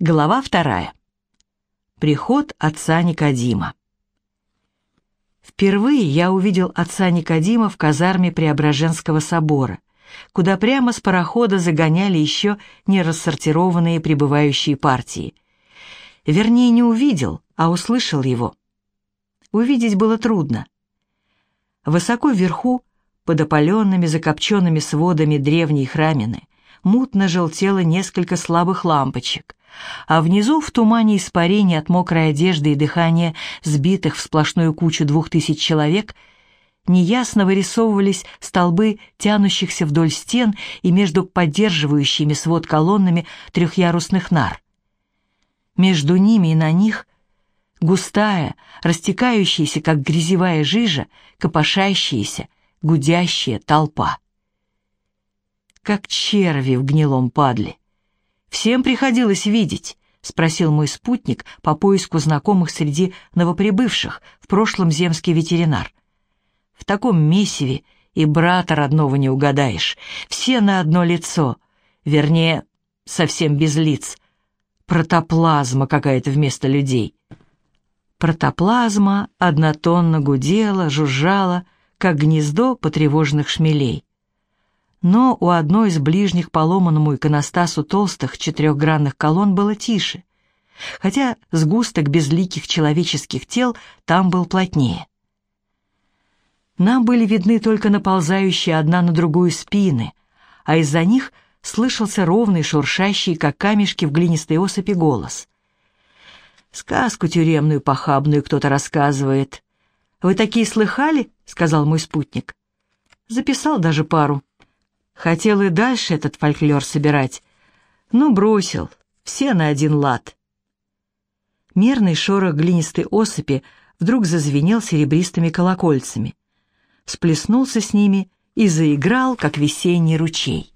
Глава вторая. Приход отца Никодима. Впервые я увидел отца Никодима в казарме Преображенского собора, куда прямо с парохода загоняли еще не рассортированные прибывающие партии. Вернее, не увидел, а услышал его. Увидеть было трудно. Высоко вверху, под опаленными закопченными сводами древней храмины, мутно желтело несколько слабых лампочек а внизу в тумане испарений от мокрой одежды и дыхания сбитых в сплошную кучу двух тысяч человек неясно вырисовывались столбы тянущихся вдоль стен и между поддерживающими свод колоннами трехъярусных нар. Между ними и на них густая, растекающаяся, как грязевая жижа, копошащаяся, гудящая толпа. Как черви в гнилом падле. Всем приходилось видеть, спросил мой спутник по поиску знакомых среди новоприбывших, в прошлом земский ветеринар. В таком месиве и брата родного не угадаешь, все на одно лицо, вернее, совсем без лиц. Протоплазма какая-то вместо людей. Протоплазма однотонно гудела, жужжала, как гнездо потревоженных шмелей но у одной из ближних поломанному иконостасу толстых четырехгранных колонн было тише, хотя сгусток безликих человеческих тел там был плотнее. Нам были видны только наползающие одна на другую спины, а из-за них слышался ровный, шуршащий, как камешки в глинистой осыпи, голос. «Сказку тюремную похабную кто-то рассказывает. Вы такие слыхали?» — сказал мой спутник. Записал даже пару. Хотел и дальше этот фольклор собирать, но бросил, все на один лад. Мерный шорох глинистой осыпи вдруг зазвенел серебристыми колокольцами, сплеснулся с ними и заиграл, как весенний ручей.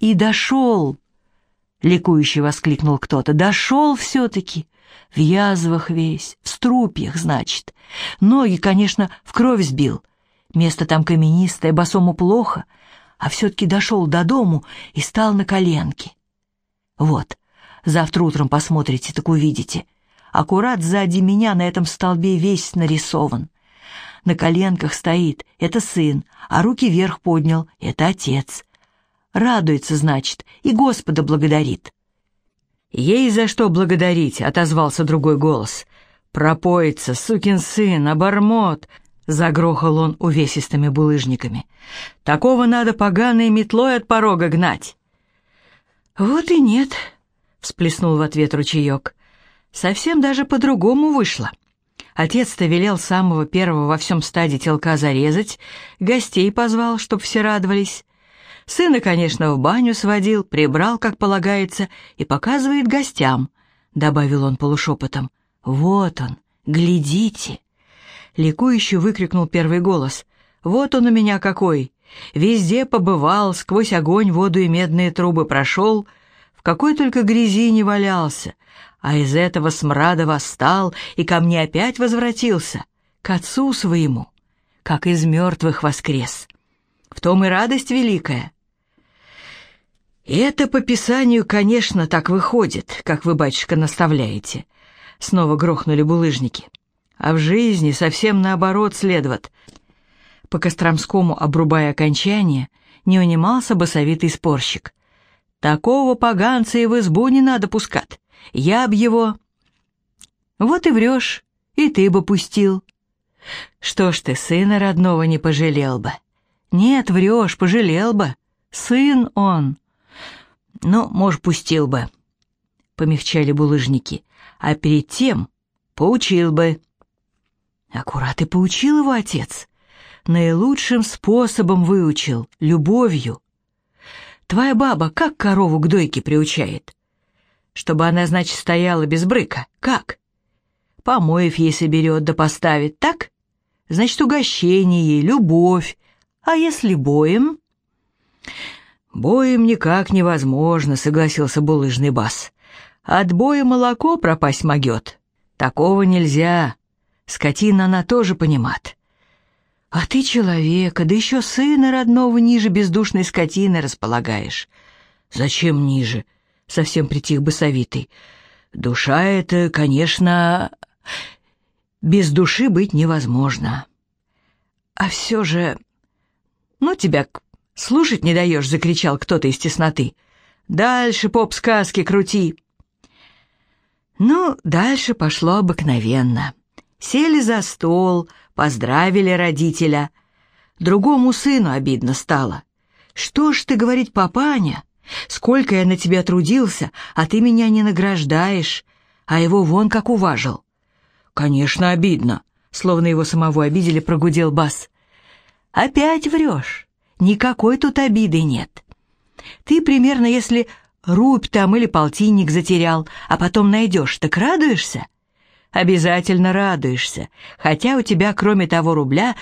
«И дошел!» — ликующе воскликнул кто-то. «Дошел все-таки! В язвах весь, в струпьях, значит. Ноги, конечно, в кровь сбил. Место там каменистое, босому плохо, а все-таки дошел до дому и стал на коленки. Вот, завтра утром посмотрите, так увидите. Аккурат сзади меня на этом столбе весь нарисован. На коленках стоит, это сын, а руки вверх поднял, это отец. Радуется, значит, и Господа благодарит. «Ей за что благодарить?» — отозвался другой голос. «Пропоится, сукин сын, обормот, Загрохал он увесистыми булыжниками. «Такого надо поганой метлой от порога гнать!» «Вот и нет», — всплеснул в ответ ручеек. «Совсем даже по-другому вышло. Отец-то велел самого первого во всем стаде телка зарезать, гостей позвал, чтоб все радовались. Сына, конечно, в баню сводил, прибрал, как полагается, и показывает гостям», — добавил он полушепотом. «Вот он, глядите!» Ликующе выкрикнул первый голос. «Вот он у меня какой! Везде побывал, сквозь огонь, воду и медные трубы прошел, в какой только грязи не валялся, а из этого смрада восстал и ко мне опять возвратился, к отцу своему, как из мертвых воскрес. В том и радость великая». Это по Писанию, конечно, так выходит, как вы, батюшка, наставляете. Снова грохнули булыжники а в жизни совсем наоборот следоват. По Костромскому, обрубая окончание, не унимался басовитый спорщик. «Такого поганца и в избу не надо пускать. Я б его...» «Вот и врешь, и ты бы пустил». «Что ж ты сына родного не пожалел бы?» «Нет, врешь, пожалел бы. Сын он». «Ну, может, пустил бы», — помягчали булыжники. «А перед тем поучил бы». Аккурат и поучил его отец. Наилучшим способом выучил, любовью. Твоя баба как корову к дойке приучает? Чтобы она, значит, стояла без брыка. Как? Помоев ей соберет да поставит, так? Значит, угощение ей, любовь. А если боем? Боем никак невозможно, согласился булыжный бас. От боя молоко пропасть могет. Такого нельзя. Скотина она тоже понимает. А ты человека, да еще сына родного ниже бездушной скотины располагаешь. Зачем ниже? совсем притих басовитый. «Душа — это, конечно, без души быть невозможно. А все же... Ну, тебя слушать не даешь!» — закричал кто-то из тесноты. «Дальше, поп, сказки крути!» Ну, дальше пошло обыкновенно. Сели за стол, поздравили родителя. Другому сыну обидно стало. «Что ж ты, — говорить, папаня, — сколько я на тебя трудился, а ты меня не награждаешь, а его вон как уважил». «Конечно, обидно», — словно его самого обидели, прогудел бас. «Опять врешь. Никакой тут обиды нет. Ты примерно, если рубь там или полтинник затерял, а потом найдешь, так радуешься?» «Обязательно радуешься, хотя у тебя, кроме того рубля,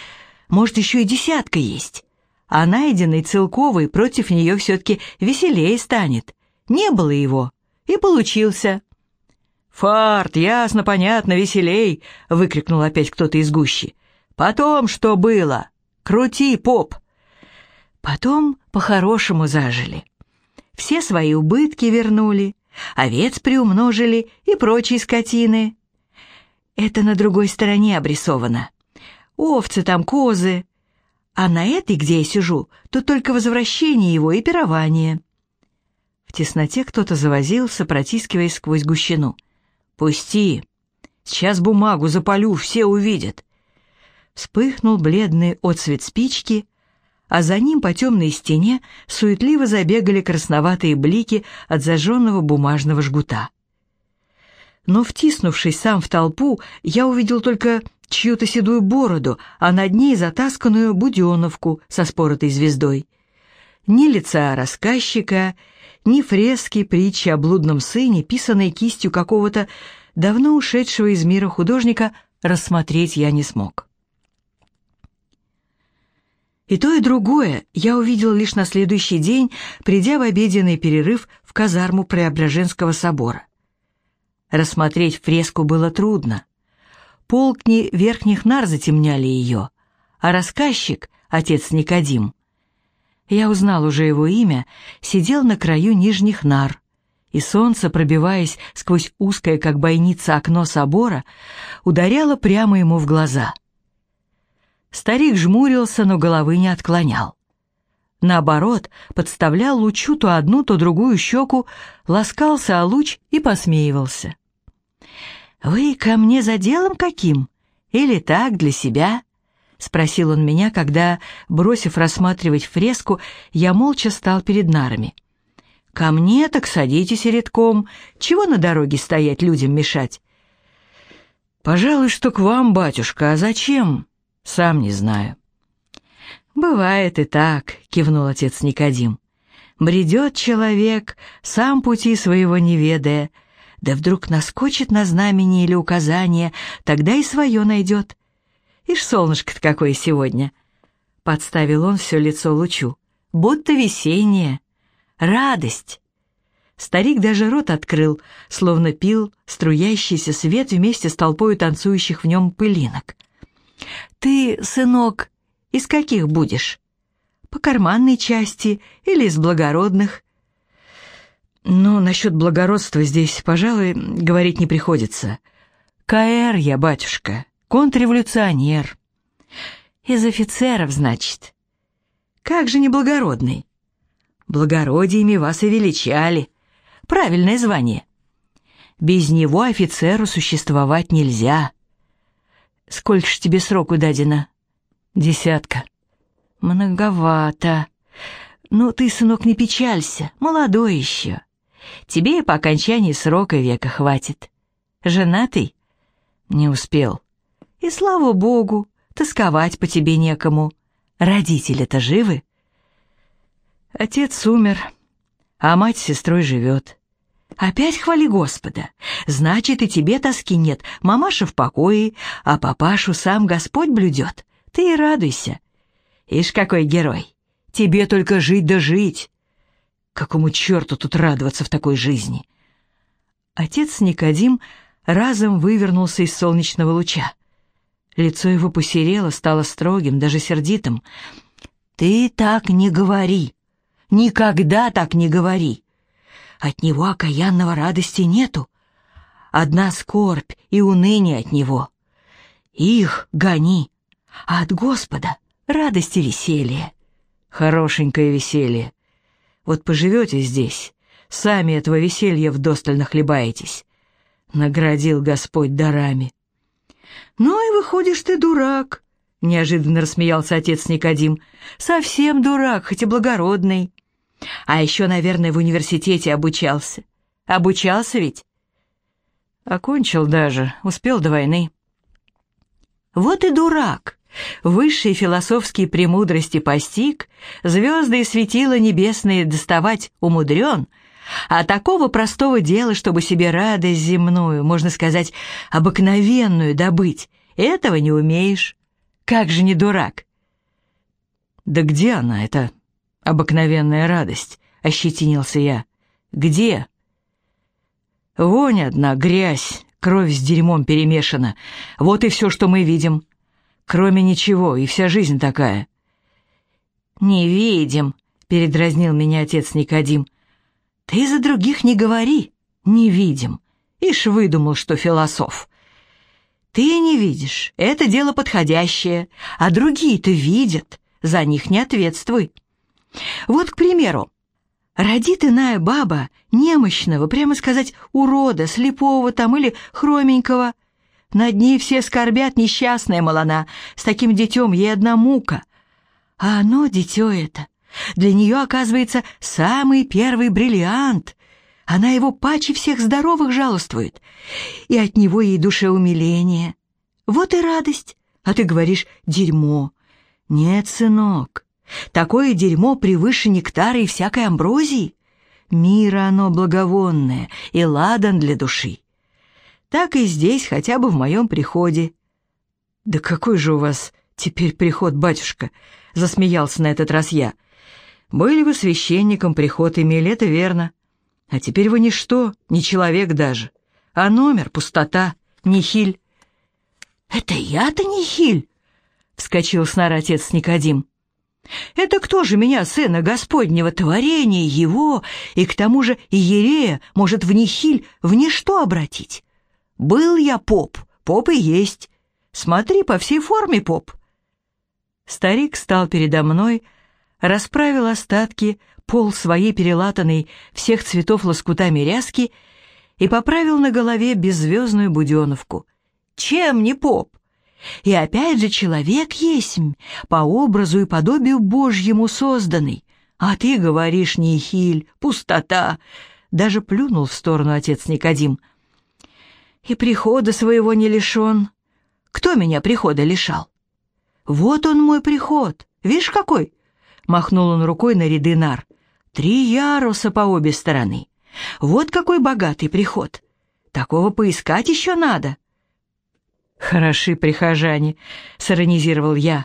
может, еще и десятка есть. А найденный целковый против нее все-таки веселее станет. Не было его, и получился». «Фарт, ясно, понятно, веселей!» — выкрикнул опять кто-то из гущи. «Потом что было? Крути, поп!» Потом по-хорошему зажили. Все свои убытки вернули, овец приумножили и прочие скотины. Это на другой стороне обрисовано. Овцы там, козы. А на этой, где я сижу, то только возвращение его и пирование. В тесноте кто-то завозился, протискиваясь сквозь гущину — «Пусти! Сейчас бумагу запалю, все увидят!» Вспыхнул бледный отсвет спички, а за ним по темной стене суетливо забегали красноватые блики от зажженного бумажного жгута. Но, втиснувшись сам в толпу, я увидел только чью-то седую бороду, а над ней затасканную буденовку со споротой звездой. Ни лица рассказчика, ни фрески притчи о блудном сыне, писанной кистью какого-то давно ушедшего из мира художника, рассмотреть я не смог. И то, и другое я увидел лишь на следующий день, придя в обеденный перерыв в казарму Преображенского собора. Рассмотреть фреску было трудно. Полкни верхних нар затемняли ее, а рассказчик, отец Никодим, я узнал уже его имя, сидел на краю нижних нар, и солнце, пробиваясь сквозь узкое, как бойница, окно собора, ударяло прямо ему в глаза. Старик жмурился, но головы не отклонял. Наоборот, подставлял лучу то одну, то другую щеку, ласкался о луч и посмеивался. «Вы ко мне за делом каким? Или так, для себя?» — спросил он меня, когда, бросив рассматривать фреску, я молча стал перед нарами. «Ко мне так садитесь редком. Чего на дороге стоять, людям мешать?» «Пожалуй, что к вам, батюшка, а зачем? Сам не знаю». «Бывает и так», — кивнул отец Никодим. «Бредет человек, сам пути своего не ведая, да вдруг наскочит на знамение или указание, тогда и свое найдет. Ишь, солнышко-то какое сегодня!» Подставил он все лицо лучу. «Будто весеннее. Радость!» Старик даже рот открыл, словно пил струящийся свет вместе с толпой танцующих в нем пылинок. «Ты, сынок, из каких будешь? По карманной части или из благородных?» «Ну, насчет благородства здесь, пожалуй, говорить не приходится. КР я, батюшка, Контрреволюционер. Из офицеров, значит. Как же неблагородный? Благородиями вас и величали. Правильное звание. Без него офицеру существовать нельзя. Сколько ж тебе сроку дадено? Десятка. Многовато. Ну, ты, сынок, не печалься, молодой еще. Тебе и по окончании срока века хватит. Женатый? Не успел. И слава богу, тосковать по тебе некому. Родители-то живы? Отец умер, а мать с сестрой живет. Опять хвали Господа. Значит, и тебе тоски нет. Мамаша в покое, а папашу сам Господь блюдет. Ты и радуйся. Ишь, какой герой. Тебе только жить да жить. Какому черту тут радоваться в такой жизни? Отец Никодим разом вывернулся из солнечного луча. Лицо его посерело, стало строгим, даже сердитым. «Ты так не говори! Никогда так не говори! от него окаянного радости нету. Одна скорбь и уныние от него. Их гони, а от Господа радость и веселье. Хорошенькое веселье. Вот поживете здесь, сами этого веселья вдосталь нахлебаетесь. Наградил Господь дарами. Ну и выходишь ты дурак, — неожиданно рассмеялся отец Никодим. «Совсем дурак, хоть и благородный. А еще, наверное, в университете обучался. Обучался ведь?» «Окончил даже, успел до войны». «Вот и дурак. Высшие философские премудрости постиг, звезды и светила небесные доставать умудрен, а такого простого дела, чтобы себе радость земную, можно сказать, обыкновенную добыть, этого не умеешь. Как же не дурак? Да где она, эта обыкновенная радость? Ощетинился я. Где? Вонь одна, грязь, кровь с дерьмом перемешана. Вот и все, что мы видим. Кроме ничего, и вся жизнь такая. «Не видим», — передразнил меня отец Никодим. «Ты за других не говори, не видим». Ишь выдумал, что философ. Ты не видишь, это дело подходящее, а другие-то видят, за них не ответствуй. Вот, к примеру, родит иная баба, немощного, прямо сказать, урода, слепого там или хроменького. Над ней все скорбят, несчастная малана, с таким детем ей одна мука. А оно, дитё это, для нее оказывается самый первый бриллиант, она его паче всех здоровых жалуствует, и от него ей душе умиление. Вот и радость, а ты говоришь «дерьмо». Нет, сынок, такое дерьмо превыше нектара и всякой амброзии. Мира оно благовонное и ладан для души. Так и здесь, хотя бы в моем приходе. «Да какой же у вас теперь приход, батюшка?» — засмеялся на этот раз я. «Были вы священником, приход имели, это верно. А теперь вы ничто, не человек даже, а номер, пустота, нихиль. «Это я-то нихиль?» — вскочил с отец Никодим. «Это кто же меня, сына Господнего творения, его, и к тому же Иерея, может в нихиль, в ничто обратить? Был я поп, поп и есть. Смотри, по всей форме поп». Старик стал передо мной, расправил остатки пол своей перелатанной всех цветов лоскутами ряски и поправил на голове беззвездную буденовку. Чем не поп? И опять же человек есть, по образу и подобию Божьему созданный. А ты говоришь, нехиль, пустота. Даже плюнул в сторону отец Никодим. И прихода своего не лишен. Кто меня прихода лишал? Вот он мой приход. Видишь, какой? Махнул он рукой на ряды нар. Три яруса по обе стороны. Вот какой богатый приход. Такого поискать еще надо. Хороши прихожане, сиронизировал я.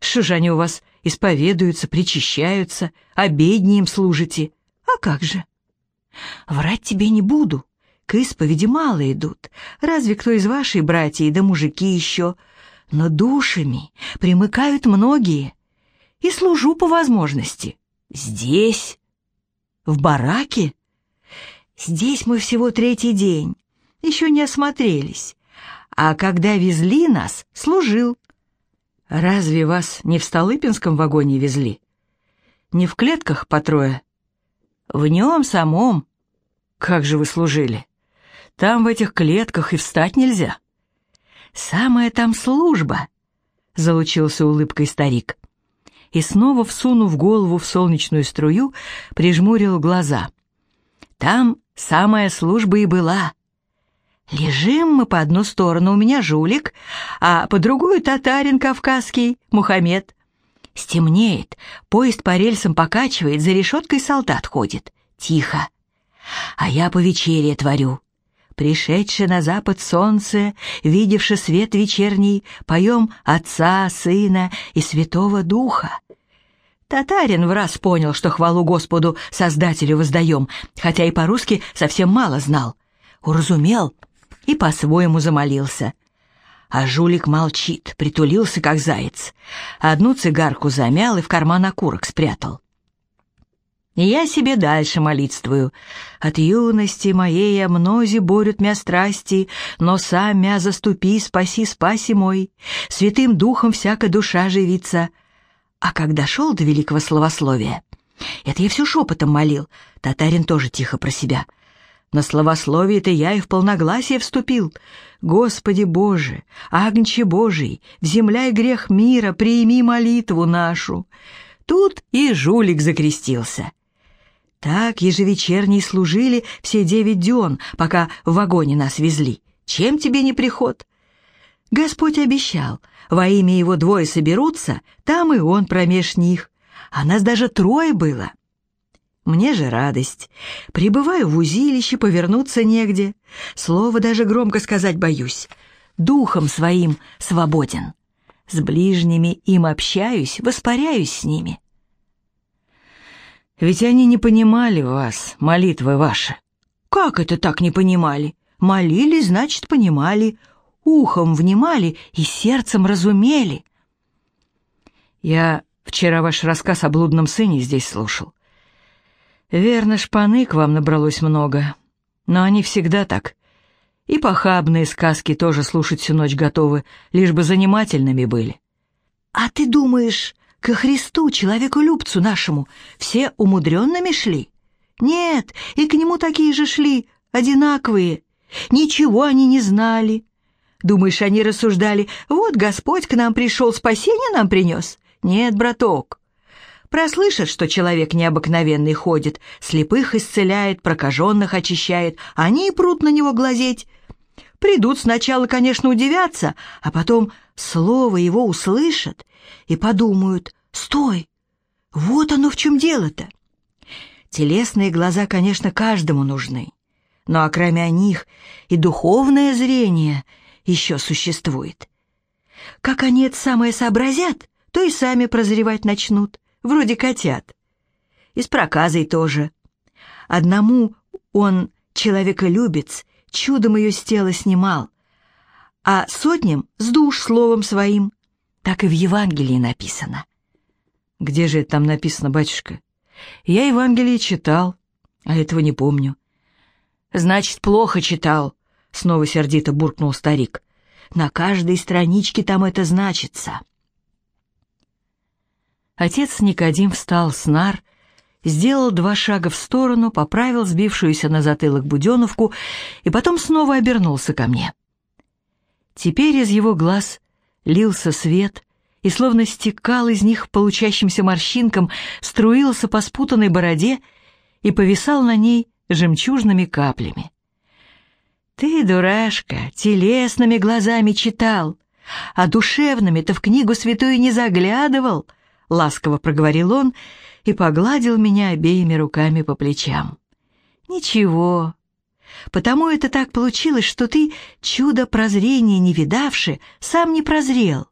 Что у вас исповедуются, причащаются, обедни им служите? А как же? Врать тебе не буду. К исповеди мало идут. Разве кто из вашей братьев, да мужики еще. Но душами примыкают многие. И служу по возможности. Здесь? В бараке? Здесь мы всего третий день. Еще не осмотрелись. А когда везли нас, служил. Разве вас не в Столыпинском вагоне везли? Не в клетках по трое? В нем самом. Как же вы служили? Там в этих клетках и встать нельзя. Самая там служба, — залучился улыбкой старик и снова, всунув голову в солнечную струю, прижмурил глаза. Там самая служба и была. Лежим мы по одну сторону, у меня жулик, а по другую татарин кавказский, Мухаммед. Стемнеет, поезд по рельсам покачивает, за решеткой солдат ходит. Тихо. А я по вечере творю. Пришедшее на запад солнце, видевши свет вечерний, поем Отца, Сына и Святого Духа. Татарин в раз понял, что хвалу Господу, Создателю воздаем, хотя и по-русски совсем мало знал. Уразумел и по-своему замолился. А жулик молчит, притулился, как заяц. Одну цигарку замял и в карман окурок спрятал. Я себе дальше молитвую. От юности моей мнози борют мя страсти, но сам мя заступи, спаси, спаси мой. Святым духом всякая душа живится. А когда шел до великого словословия, это я все шепотом молил, татарин тоже тихо про себя. На словословие-то я и в полногласие вступил. Господи Боже, Агнче Божий, вземляй грех мира, прими молитву нашу. Тут и жулик закрестился. Так ежевечерней служили все девять дён, пока в вагоне нас везли. Чем тебе не приход? Господь обещал, во имя его двое соберутся, там и он промеж них. А нас даже трое было. Мне же радость. Прибываю в узилище, повернуться негде. Слово даже громко сказать боюсь. Духом своим свободен. С ближними им общаюсь, воспаряюсь с ними. Ведь они не понимали вас, молитвы ваши. Как это так не понимали? Молились, значит, понимали, ухом внимали и сердцем разумели. Я вчера ваш рассказ о блудном сыне здесь слушал. Верно, шпаны к вам набралось много, но они всегда так. И похабные сказки тоже слушать всю ночь готовы, лишь бы занимательными были. А ты думаешь, Ко Христу, человеку-любцу нашему, все умудренными шли? Нет, и к нему такие же шли, одинаковые. Ничего они не знали. Думаешь, они рассуждали, вот Господь к нам пришел, спасение нам принес? Нет, браток. Прослышат, что человек необыкновенный ходит, слепых исцеляет, прокаженных очищает, они и прут на него глазеть. Придут сначала, конечно, удивятся, а потом слово его услышат и подумают, «Стой! Вот оно в чем дело-то!» Телесные глаза, конечно, каждому нужны, но кроме них и духовное зрение еще существует. Как они это самое сообразят, то и сами прозревать начнут, вроде котят. И с проказой тоже. Одному он человеколюбец, чудом ее с тела снимал, а сотням с душ словом своим. Так и в Евангелии написано. Где же это там написано, батюшка? Я Евангелие читал, а этого не помню. Значит, плохо читал, снова сердито буркнул старик. На каждой страничке там это значится. Отец Никодим встал с нар, сделал два шага в сторону, поправил сбившуюся на затылок буденовку и потом снова обернулся ко мне. Теперь из его глаз лился свет и словно стекал из них получащимся морщинкам, струился по спутанной бороде и повисал на ней жемчужными каплями. «Ты, дурашка, телесными глазами читал, а душевными-то в книгу святую не заглядывал», — ласково проговорил он и погладил меня обеими руками по плечам. «Ничего, потому это так получилось, что ты, чудо прозрения не видавши, сам не прозрел,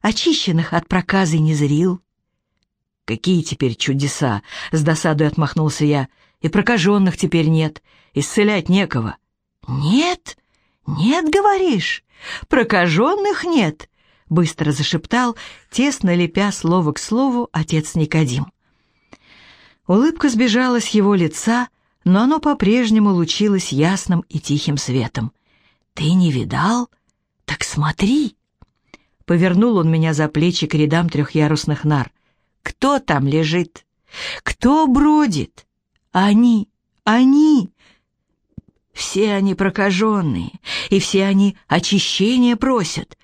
очищенных от проказы не зрил. «Какие теперь чудеса!» — с досадой отмахнулся я. «И прокаженных теперь нет, исцелять некого». «Нет? Нет, говоришь? Прокаженных нет?» — быстро зашептал, тесно лепя слово к слову отец Никодим. Улыбка сбежала с его лица, но оно по-прежнему лучилось ясным и тихим светом. «Ты не видал? Так смотри!» Повернул он меня за плечи к рядам трехъярусных нар. «Кто там лежит? Кто бродит? Они, они!» Все они прокаженные, и все они очищения просят.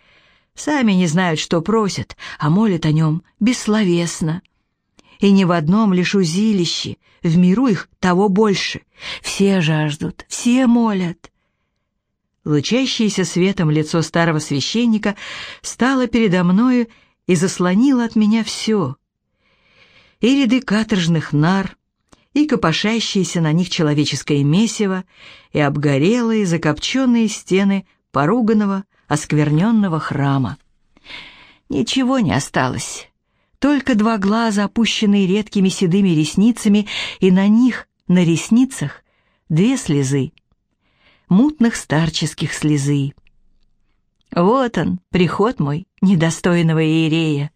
Сами не знают, что просят, а молят о нем бессловесно. И ни в одном лишь узилище, в миру их того больше. Все жаждут, все молят. Лучащееся светом лицо старого священника стало передо мною и заслонило от меня все. И ряды каторжных нар, и копошащиеся на них человеческое месиво, и обгорелые, закопченные стены поруганного, оскверненного храма. Ничего не осталось, только два глаза, опущенные редкими седыми ресницами, и на них, на ресницах, две слезы — мутных старческих слезы. Вот он, приход мой, недостойного иерея.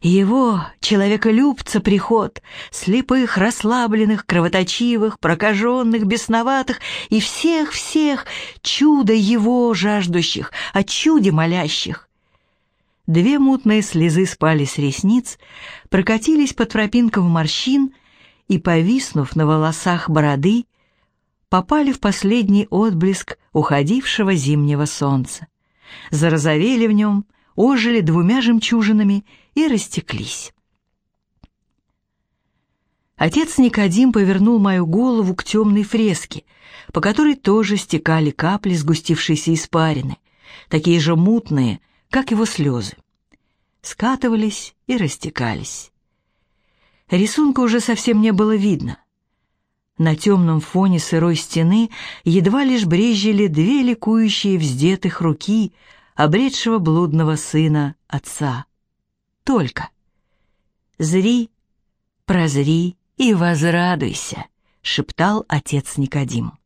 Его, человеколюбца, приход, слепых, расслабленных, кровоточивых, прокаженных, бесноватых и всех-всех, чудо его жаждущих, о чуде молящих. Две мутные слезы спали с ресниц, прокатились по тропинкам морщин и, повиснув на волосах бороды, попали в последний отблеск уходившего зимнего солнца. Зарозовели в нем, ожили двумя жемчужинами и растеклись. Отец Никодим повернул мою голову к темной фреске, по которой тоже стекали капли сгустившейся испарины, такие же мутные, как его слезы. Скатывались и растекались. Рисунка уже совсем не было видно. На темном фоне сырой стены едва лишь брезжили две ликующие вздетых руки обретшего блудного сына отца только. «Зри, прозри и возрадуйся», — шептал отец Никодим.